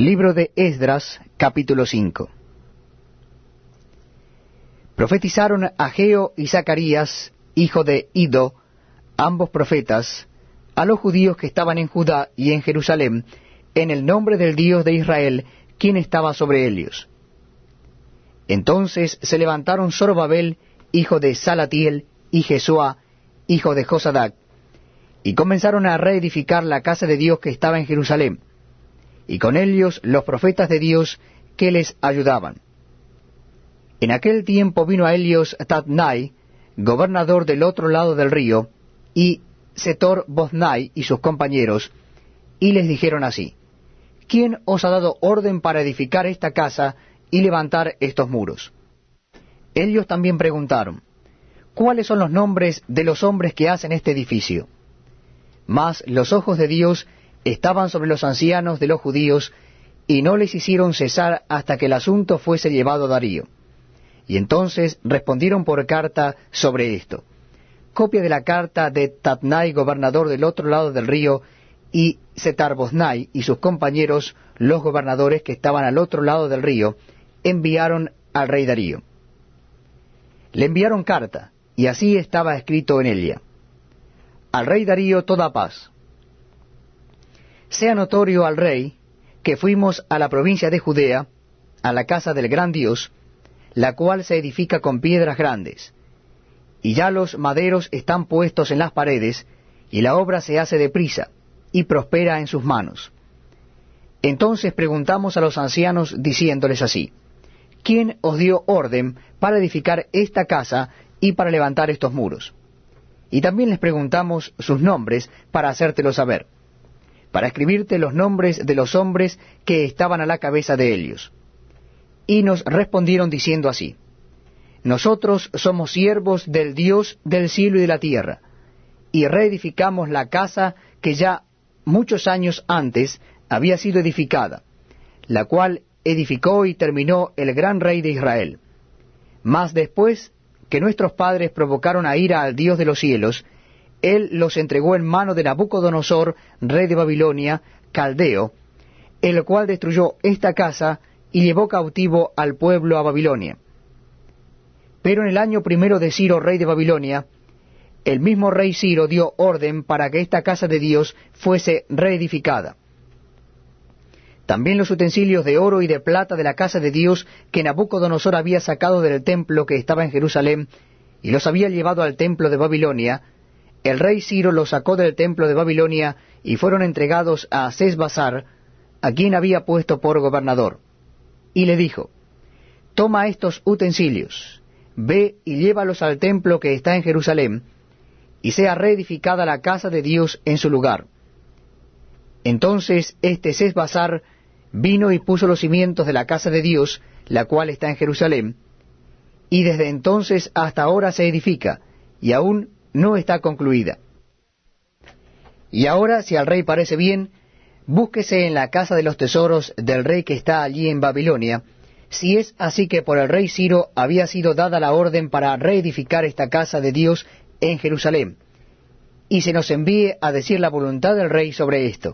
Libro de Esdras, capítulo 5. Profetizaron Ageo y Zacarías, hijo de Ido, ambos profetas, a los judíos que estaban en Judá y en Jerusalén, en el nombre del Dios de Israel, quien estaba sobre ellos. Entonces se levantaron Zorobabel, hijo de Salatiel, y Jesúa, hijo de Josadac, y comenzaron a reedificar la casa de Dios que estaba en Jerusalén y con ellos los profetas de Dios que les ayudaban. En aquel tiempo vino a ellos Tatnai, gobernador del otro lado del río, y Setor Boznai y sus compañeros, y les dijeron así, ¿quién os ha dado orden para edificar esta casa y levantar estos muros? Ellos también preguntaron, ¿cuáles son los nombres de los hombres que hacen este edificio? Mas los ojos de Dios estaban sobre los ancianos de los judíos, y no les hicieron cesar hasta que el asunto fuese llevado a Darío. Y entonces respondieron por carta sobre esto. Copia de la carta de Tatnai, gobernador del otro lado del río, y Setarboznai y sus compañeros, los gobernadores que estaban al otro lado del río, enviaron al rey Darío. Le enviaron carta, y así estaba escrito en ella. Al rey Darío toda paz sea notorio al rey que fuimos a la provincia de Judea, a la casa del gran Dios, la cual se edifica con piedras grandes, y ya los maderos están puestos en las paredes, y la obra se hace deprisa, y prospera en sus manos. Entonces preguntamos a los ancianos diciéndoles así, ¿quién os dio orden para edificar esta casa y para levantar estos muros? Y también les preguntamos sus nombres para hacértelo saber para escribirte los nombres de los hombres que estaban a la cabeza de ellos. Y nos respondieron diciendo así, Nosotros somos siervos del Dios del cielo y de la tierra, y reedificamos la casa que ya muchos años antes había sido edificada, la cual edificó y terminó el gran rey de Israel. Mas después que nuestros padres provocaron a ira al Dios de los cielos, él los entregó en mano de Nabucodonosor, rey de Babilonia, caldeo, el cual destruyó esta casa y llevó cautivo al pueblo a Babilonia. Pero en el año primero de Ciro, rey de Babilonia, el mismo rey Ciro dio orden para que esta casa de Dios fuese reedificada. También los utensilios de oro y de plata de la casa de Dios que Nabucodonosor había sacado del templo que estaba en Jerusalén, y los había llevado al templo de Babilonia, el rey Ciro los sacó del templo de Babilonia y fueron entregados a Sesbazar, a quien había puesto por gobernador. Y le dijo, Toma estos utensilios, ve y llévalos al templo que está en Jerusalén, y sea reedificada la casa de Dios en su lugar. Entonces este Sesbazar vino y puso los cimientos de la casa de Dios, la cual está en Jerusalén, y desde entonces hasta ahora se edifica, y aún no está concluida. Y ahora, si al rey parece bien, búsquese en la casa de los tesoros del rey que está allí en Babilonia, si es así que por el rey Ciro había sido dada la orden para reedificar esta casa de Dios en Jerusalén, y se nos envíe a decir la voluntad del rey sobre esto.